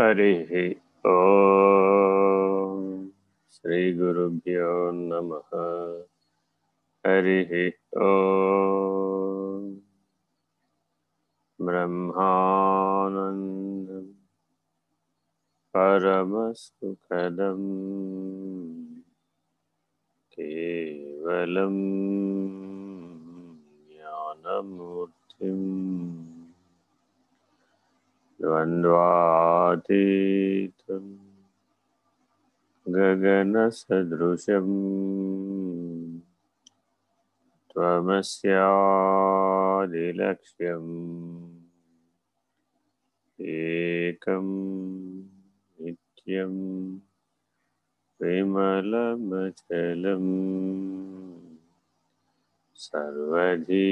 हरिः ॐ श्रीगुरुभ्यो नमः। हरिः ॐ ब्रह्मानन्दं परमसुखदम्। केवलं ज्ञानमूर्तिम्। द्वन्द्वातीतं गगनसदृशम् त्वमस्यादिलक्ष्यम् एकं नित्यं विमलमचलम् सर्वधी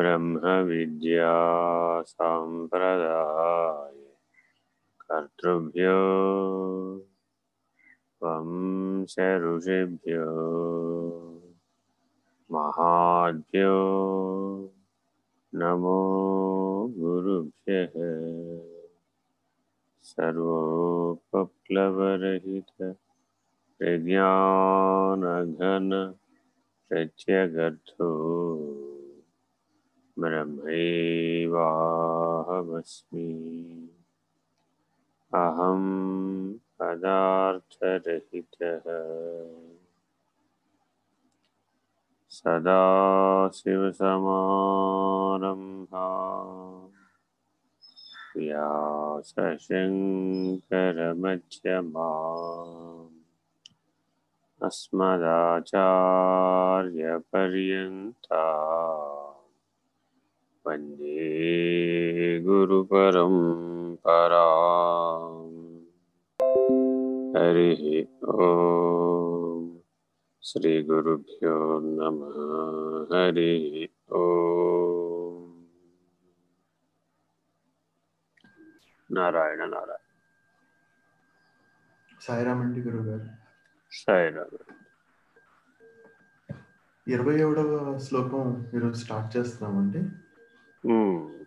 ब्रह्मविद्यासम्प्रदाय कर्तृभ्यो वंशऋषिभ्यो महाभ्यो नमो गुरुभ्यः सर्वोपप्लवरहित प्रज्ञानघन प्रत्यगर्थो ब्रह्मैवाहमस्मि। अहं पदार्थरहितः। सदाशिवसमारम्भा व्यासशङ्करमध्यमा अस्मदाचार्यपर्यन्ता। वन्दे गुरुपरम्परा हरिः ॐ श्रीगुरुभ्यो नमः हरिः ॐ నారాయణ నారాయణ సాయిరామ్ అండి గురువు గారు సాయిరామ్ ఇరవై ఏడవ శ్లోకం ఈరోజు స్టార్ట్ చేస్తున్నామండి うん。